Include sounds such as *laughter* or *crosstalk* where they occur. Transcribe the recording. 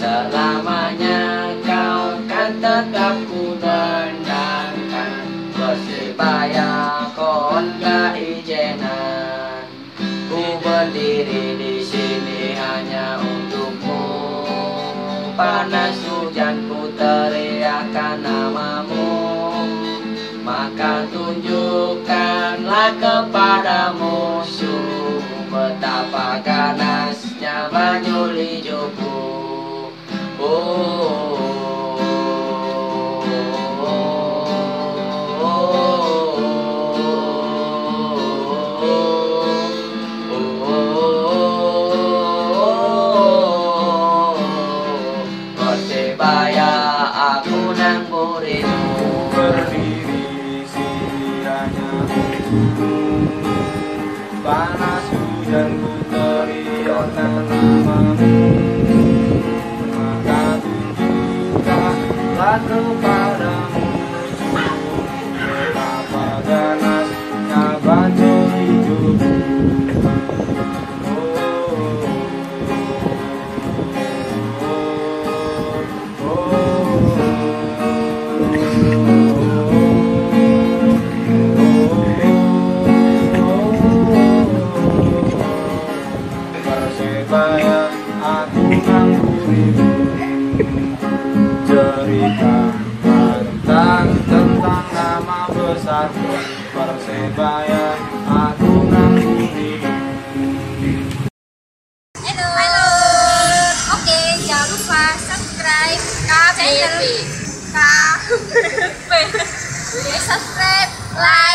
Selamanya kau kan tetap ku dendangkan berdiri di sini hanya untukmu. Panas hujan ku teriakan namamu. Maka tunjukkanlah kepada musuh Betapa ganasnya Banyul hijauku Oh, Panas hujan ku teriakan namamu Maka tunjukkanlah Persebaya aku. Oke, jangan lupa subscribe KBP. *laughs* subscribe, like,